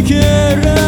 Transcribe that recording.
και